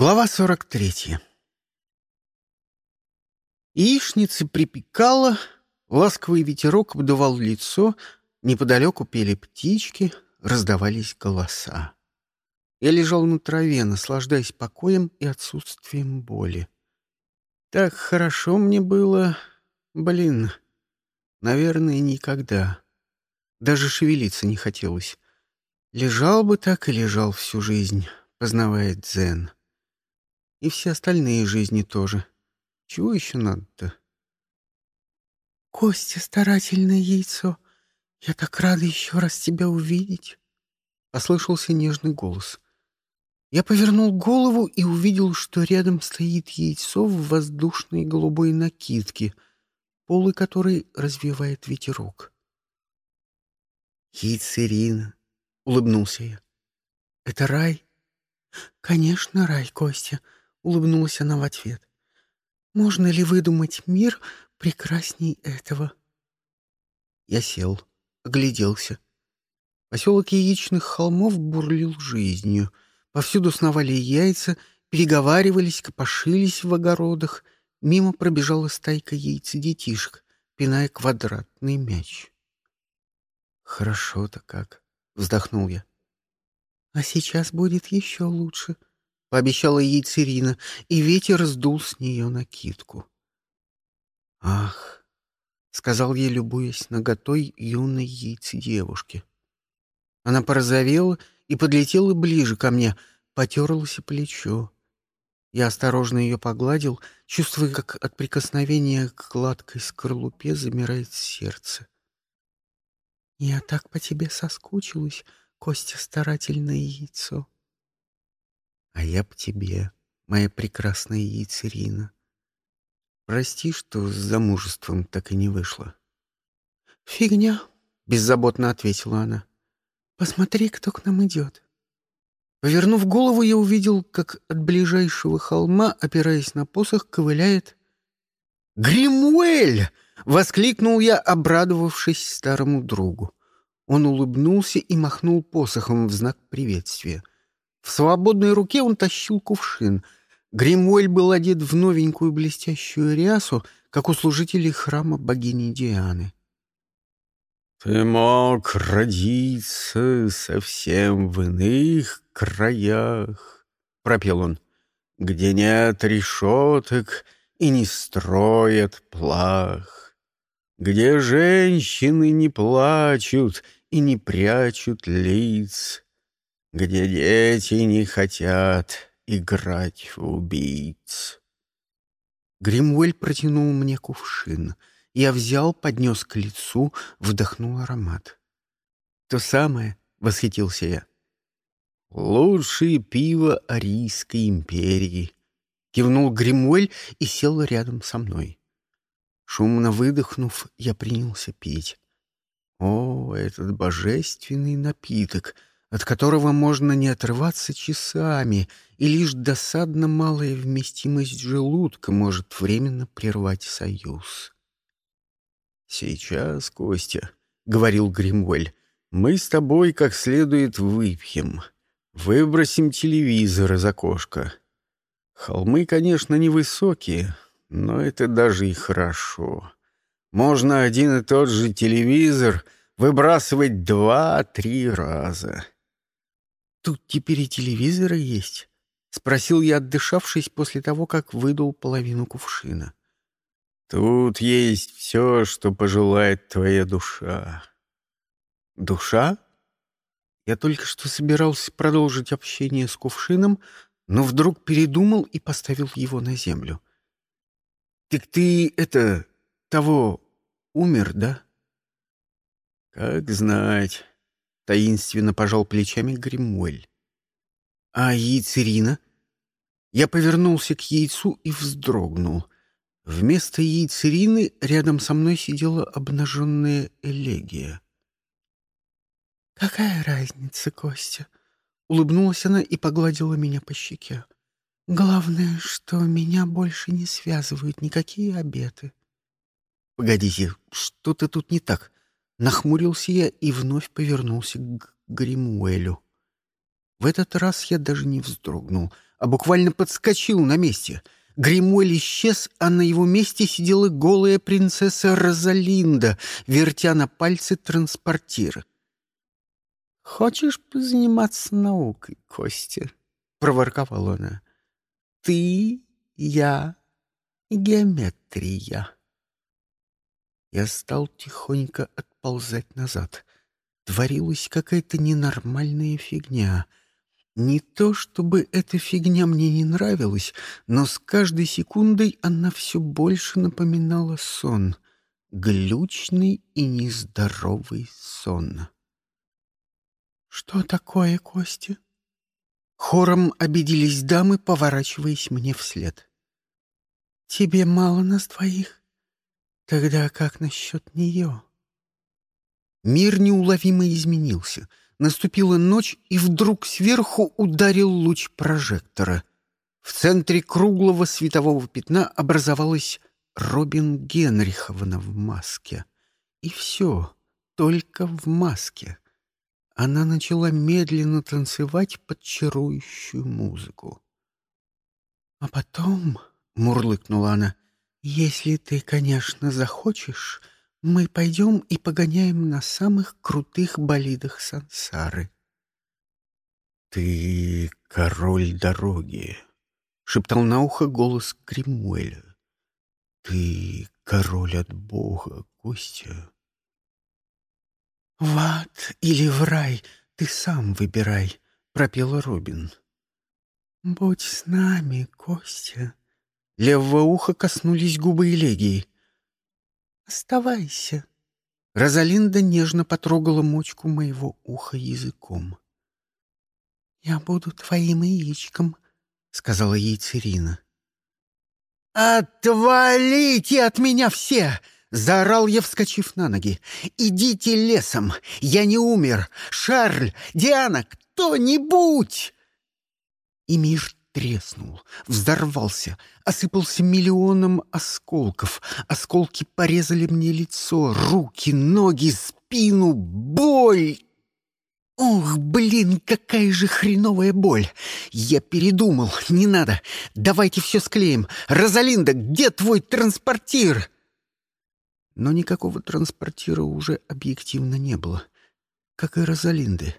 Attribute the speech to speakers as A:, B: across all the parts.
A: Глава 43. Яичница припекала, ласковый ветерок обдувал лицо, неподалеку пели птички, раздавались голоса. Я лежал на траве, наслаждаясь покоем и отсутствием боли. Так хорошо мне было... Блин, наверное, никогда. Даже шевелиться не хотелось. Лежал бы так и лежал всю жизнь, познавая дзен. И все остальные жизни тоже. Чего еще надо-то?
B: Костя, старательное яйцо, я так рада еще раз тебя увидеть.
A: Послышался нежный голос. Я повернул голову и увидел, что рядом стоит яйцо в воздушной голубой накидке, полы которой развивает ветерок. «Яйцерина», — улыбнулся я. «Это рай?»
B: «Конечно, рай, Костя», — улыбнулась она в ответ. «Можно ли выдумать мир прекрасней этого?»
A: Я сел, огляделся. Поселок яичных холмов бурлил жизнью. Повсюду сновали яйца, переговаривались, копошились в огородах. Мимо пробежала стайка яиц детишек, пиная квадратный мяч. «Хорошо-то как!» — вздохнул я.
B: «А сейчас будет еще лучше», —
A: пообещала ей Цирина, и ветер сдул с нее накидку. «Ах!» — сказал ей, любуясь наготой юной яйцы девушки. Она порозовела и подлетела ближе ко мне, потерлась плечо. Я осторожно ее погладил, чувствуя, как от прикосновения к гладкой скорлупе замирает сердце.
B: «Я так по тебе соскучилась, Костя старательное яйцо»,
A: а я б тебе, моя прекрасная яйцерина. Прости, что с замужеством так и не вышло.
B: Фигня,
A: беззаботно ответила она.
B: Посмотри, кто к нам идет.
A: Повернув голову, я увидел, как от ближайшего холма, опираясь на посох, ковыляет Гримуэль! воскликнул я, обрадовавшись старому другу. Он улыбнулся и махнул посохом в знак приветствия. В свободной руке он тащил кувшин. Гримуэль был одет в новенькую блестящую рясу, как у служителей храма богини Дианы. «Ты мог родиться совсем в иных краях», — пропел он, — «где нет решеток и не строят плах, где женщины не плачут и не прячут лиц, где дети не хотят играть в убийц. Гримуэль протянул мне кувшин. Я взял, поднес к лицу, вдохнул аромат. «То самое», — восхитился я. «Лучшее пиво Арийской империи», — кивнул Гримуэль и сел рядом со мной. Шумно выдохнув, я принялся пить. О, этот божественный напиток — от которого можно не отрываться часами, и лишь досадно малая вместимость желудка может временно прервать союз. «Сейчас, Костя», — говорил Гримвель, — «мы с тобой как следует выпьем, выбросим телевизор из окошка. Холмы, конечно, невысокие, но это даже и хорошо. Можно один и тот же телевизор выбрасывать два-три раза». «Тут теперь и телевизоры есть?» — спросил я, отдышавшись после того, как выдал половину кувшина. «Тут есть все, что пожелает твоя душа». «Душа?» Я только что собирался продолжить общение с кувшином, но вдруг передумал и поставил его на землю. «Так ты, это, того, умер, да?» «Как знать». Таинственно пожал плечами Гримуэль. «А яйцерина?» Я повернулся к яйцу и вздрогнул. Вместо яйцерины рядом со мной сидела обнаженная элегия.
B: «Какая разница, Костя?» Улыбнулась она и погладила меня по щеке. «Главное, что меня больше не связывают никакие обеты».
A: «Погодите, что-то тут не так. Нахмурился я и вновь повернулся к Гримуэлю. В этот раз я даже не вздрогнул, а буквально подскочил на месте. Гримуэль исчез, а на его месте сидела голая принцесса Розалинда, вертя на пальце транспортир. «Хочешь позаниматься наукой, Костя?» — проворковала она. «Ты, я геометрия». Я стал тихонько отползать назад. Творилась какая-то ненормальная фигня — не то чтобы эта фигня мне не нравилась, но с каждой секундой она все больше напоминала сон. Глючный и нездоровый сон.
B: «Что такое, Костя?»
A: Хором обиделись дамы, поворачиваясь мне вслед.
B: «Тебе мало нас двоих? Тогда как насчет нее?»
A: Мир неуловимо изменился — Наступила ночь, и вдруг сверху ударил луч прожектора. В центре круглого светового пятна образовалась Робин Генриховна в маске. И все, только в маске. Она начала медленно танцевать под чарующую музыку.
B: «А потом», — мурлыкнула она, — «если ты, конечно, захочешь...» мы пойдем и погоняем на самых крутых болидах сансары.
A: — Ты король дороги, — шептал на ухо голос Гримуэля. — Ты король от Бога, Костя.
B: — В ад или в рай ты сам выбирай, — пропела Робин. — Будь с нами, Костя.
A: Левого уха коснулись губы Элегии —
B: Оставайся.
A: Розалинда нежно потрогала мочку моего уха языком.
B: «Я буду твоим яичком», — сказала ей Цирина.
A: «Отвалите от меня все!» — заорал я, вскочив на ноги. «Идите лесом! Я не умер! Шарль! Диана! Кто-нибудь!» И мир треснул, взорвался, осыпался миллионом осколков. Осколки порезали мне лицо, руки, ноги, спину. Боль! Ох, блин, какая же хреновая боль! Я передумал, не надо. Давайте все склеим. Розалинда, где твой транспортир? Но никакого транспортира уже объективно не было, как и Розалинды.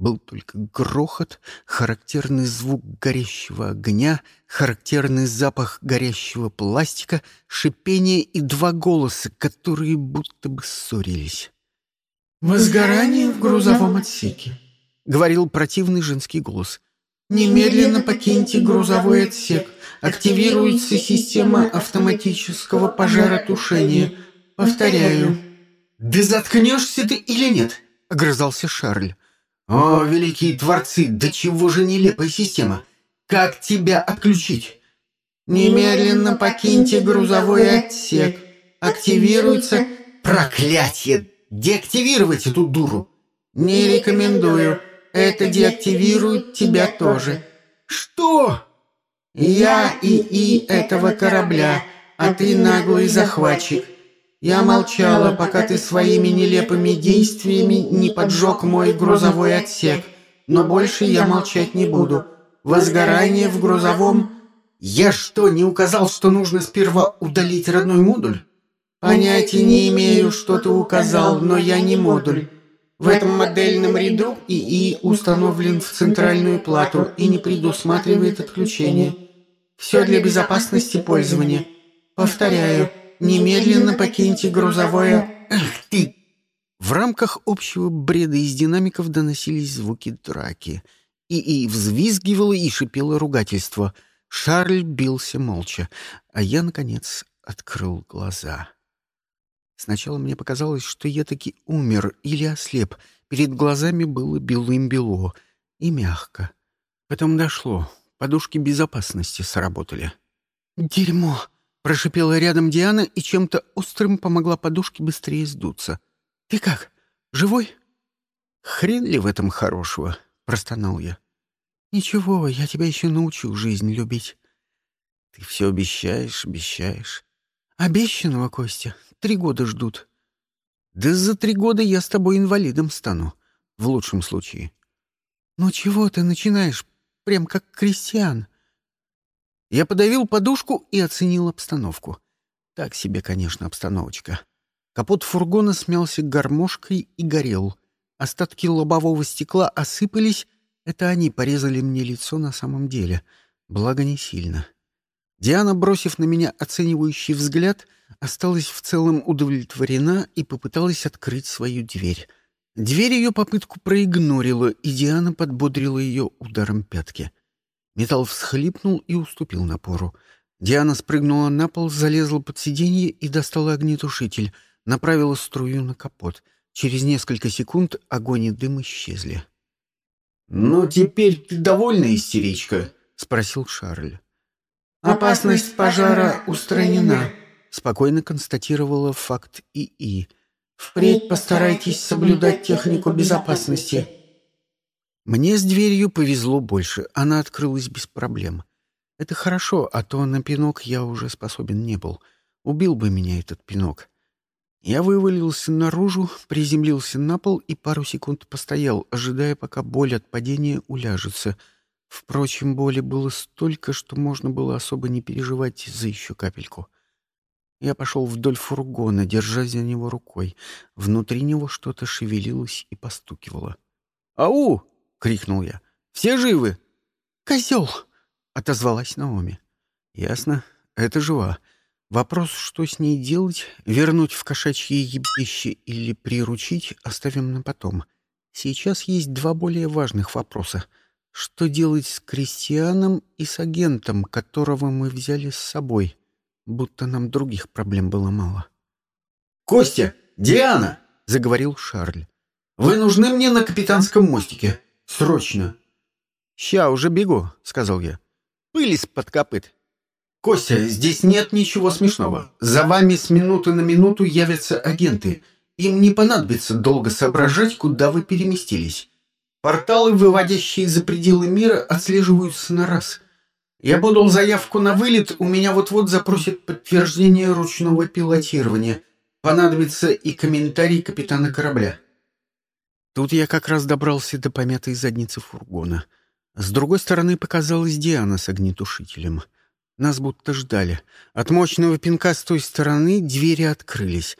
A: Был только грохот, характерный звук горящего огня, характерный запах горящего пластика, шипение и два голоса, которые будто бы ссорились.
B: «Возгорание в грузовом отсеке», —
A: говорил противный женский голос.
B: «Немедленно покиньте грузовой отсек. Активируется система автоматического пожаротушения. Повторяю».
A: «Да заткнешься ты или нет?» — огрызался Шарль. «О, великие творцы, да чего же нелепая система! Как тебя отключить?»
B: «Немедленно покиньте грузовой отсек. Активируется...»
A: «Проклятие! Деактивировать эту дуру!»
B: «Не рекомендую. Это деактивирует тебя тоже».
A: «Что?»
B: «Я ИИ этого корабля, а ты наглый захватчик. Я молчала, пока ты своими нелепыми действиями не поджег мой грузовой отсек, но больше я молчать не буду. Возгорание в грузовом...
A: Я что, не указал, что нужно сперва удалить родной модуль?
B: Понятия не имею, что ты указал, но я не модуль. В этом модельном ряду ИИ установлен в центральную плату и не предусматривает отключение. Все для безопасности пользования. Повторяю, Немедленно покиньте грузовое...
A: Ах ты! В рамках общего бреда из динамиков доносились звуки драки. И и взвизгивало и шипело ругательство. Шарль бился молча, а я, наконец, открыл глаза. Сначала мне показалось, что я таки умер или ослеп. Перед глазами было белым-бело и мягко. Потом дошло. Подушки безопасности сработали. «Дерьмо!» Прошипела рядом Диана и чем-то острым помогла подушке быстрее сдуться. «Ты как? Живой?» «Хрен ли в этом хорошего?» — простонал я. «Ничего, я тебя еще научу жизнь любить». «Ты все обещаешь, обещаешь». «Обещанного, Костя. Три года ждут». «Да за три года я с тобой инвалидом стану. В лучшем случае». «Ну чего ты начинаешь? прям как крестьян. Я подавил подушку и оценил обстановку. Так себе, конечно, обстановочка. Капот фургона смялся гармошкой и горел. Остатки лобового стекла осыпались. Это они порезали мне лицо на самом деле. Благо, не сильно. Диана, бросив на меня оценивающий взгляд, осталась в целом удовлетворена и попыталась открыть свою дверь. Дверь ее попытку проигнорила, и Диана подбодрила ее ударом пятки. Металл всхлипнул и уступил напору. Диана спрыгнула на пол, залезла под сиденье и достала огнетушитель, направила струю на капот. Через несколько секунд огонь и дым исчезли.
B: «Ну, теперь ты довольна, истеричка?» — спросил Шарль.
C: «Опасность пожара устранена», —
A: спокойно констатировала факт ИИ.
C: «Впредь постарайтесь соблюдать технику безопасности».
A: Мне с дверью повезло больше, она открылась без проблем. Это хорошо, а то на пинок я уже способен не был. Убил бы меня этот пинок. Я вывалился наружу, приземлился на пол и пару секунд постоял, ожидая, пока боль от падения уляжется. Впрочем, боли было столько, что можно было особо не переживать за еще капельку. Я пошел вдоль фургона, держась за него рукой. Внутри него что-то шевелилось и постукивало. «Ау!» — крикнул я. «Все живы?»
C: «Козел!»
A: — отозвалась Наоми. «Ясно. Это жива. Вопрос, что с ней делать, вернуть в кошачье ебище или приручить, оставим на потом. Сейчас есть два более важных вопроса. Что делать с крестьяном и с агентом, которого мы взяли с собой, будто нам других проблем было мало?»
B: «Костя! Диана!»
A: — заговорил Шарль.
B: «Вы нужны мне на капитанском мостике. Срочно!»
A: «Ща уже бегу», — сказал я. «Пыль из-под копыт».
B: «Костя, здесь нет ничего смешного. За вами с минуты на минуту явятся агенты. Им не понадобится долго соображать, куда вы переместились. Порталы, выводящие за пределы мира, отслеживаются на раз. Я подал заявку на вылет, у меня вот-вот запросят подтверждение ручного пилотирования. Понадобится и комментарий капитана корабля».
A: Тут я как раз добрался до помятой задницы фургона. С другой стороны показалась Диана с огнетушителем — нас будто ждали. От мощного пинка с той стороны двери открылись.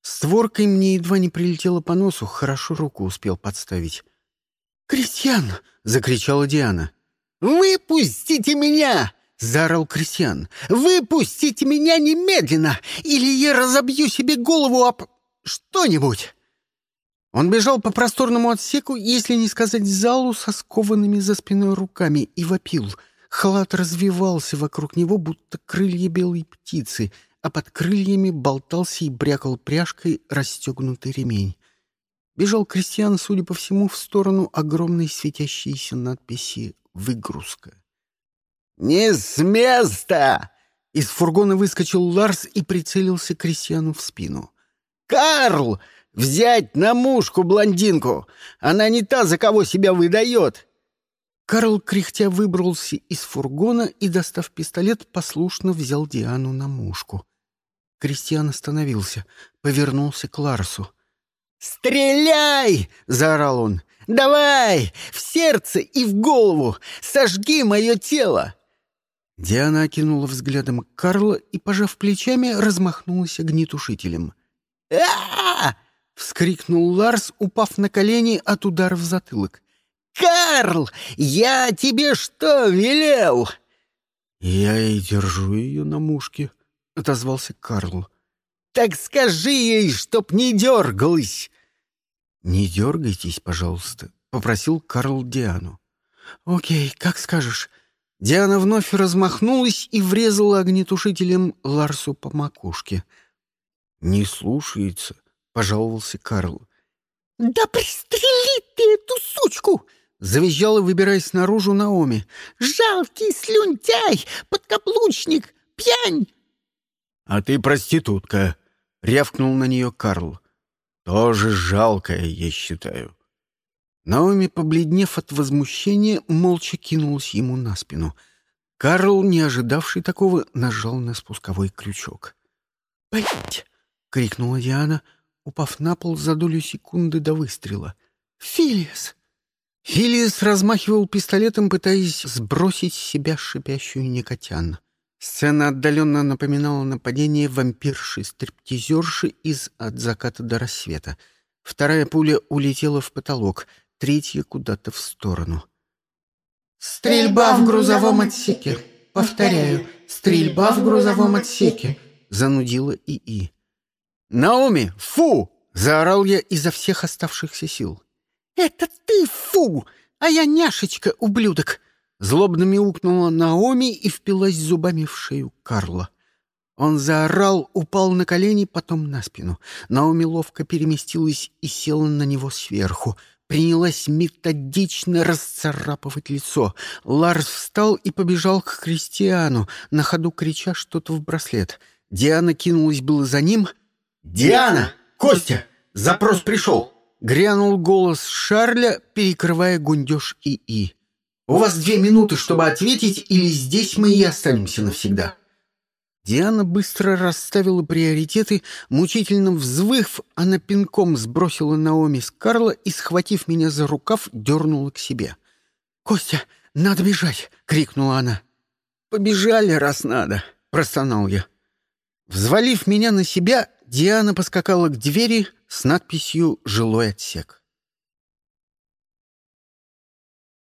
A: Створкой мне едва не прилетело по носу, хорошо руку успел подставить.
C: «Крестьян!»
A: — закричала Диана.
C: «Выпустите меня!» — заорал Крестьян. «Выпустите меня немедленно, или я разобью себе голову об... что-нибудь!» Он бежал по просторному отсеку, если не сказать залу, со скованными за спиной руками, и вопил — Халат развивался вокруг него, будто крылья белой птицы, а под крыльями болтался и брякал пряжкой расстегнутый ремень. Бежал крестьян, судя по всему, в сторону огромной светящейся надписи «Выгрузка».
A: «Не с места!» Из фургона выскочил Ларс и прицелился крестьяну в спину. «Карл! Взять на мушку блондинку! Она не та, за кого себя выдает!»
C: Карл кряхтя выбрался из фургона и, достав пистолет, послушно взял Диану на мушку. Кристиан остановился, повернулся к Ларсу.
A: «Стреляй!» — заорал он. «Давай! В сердце и в голову! Сожги мое тело!»
C: Диана окинула взглядом Карла и, пожав плечами, размахнулась огнетушителем.
A: а
C: вскрикнул Ларс, упав на колени от удара в затылок.
A: «Карл, я тебе что велел?»
C: «Я и держу ее на мушке», — отозвался Карл.
A: «Так скажи ей, чтоб не дергалась!»
C: «Не дергайтесь, пожалуйста», — попросил Карл Диану. «Окей, как скажешь». Диана вновь размахнулась и врезала огнетушителем Ларсу по макушке. «Не слушается», — пожаловался Карл.
D: «Да пристрели ты эту сучку!»
C: Завизжала, выбираясь наружу Наоми.
D: «Жалкий слюнтяй! Подкаблучник! Пьянь!»
C: «А ты проститутка!» — рявкнул на нее Карл. «Тоже жалкая, я считаю». Наоми, побледнев от возмущения, молча кинулась ему на спину. Карл, не ожидавший такого, нажал на спусковой крючок.
D: «Блядь!»
C: — крикнула Диана, упав на пол за долю секунды до выстрела.
D: «Филиас!»
A: Филис размахивал пистолетом, пытаясь сбросить с себя шипящую никотян. Сцена отдаленно напоминала нападение вампирши-стриптизерши из «От заката до рассвета». Вторая пуля улетела в потолок, третья куда-то в сторону.
B: «Стрельба в грузовом отсеке! Повторяю, стрельба в грузовом отсеке!»
A: — занудила ИИ. «Наоми, фу!» — заорал я изо всех оставшихся сил.
C: «Это ты, фу! А я няшечка, ублюдок!»
A: Злобно мяукнула Наоми и впилась зубами в шею Карла. Он заорал, упал на колени, потом на спину. Наоми ловко переместилась и села на него сверху. Принялась методично расцарапывать лицо. Ларс встал и побежал к Кристиану, на ходу крича что-то в браслет. Диана кинулась было за ним.
E: «Диана! Костя! Запрос пришел!»
A: Грянул голос Шарля, перекрывая гундеж ИИ.
E: У вас две минуты, чтобы ответить, или здесь мы и останемся навсегда».
A: Диана быстро расставила приоритеты, мучительно взвыв, она пинком сбросила Наоми с Карла и, схватив меня за рукав, дернула к себе. «Костя, надо бежать!» — крикнула она. «Побежали, раз надо!» — простонал я. Взвалив меня на себя, Диана поскакала к двери с надписью «Жилой отсек».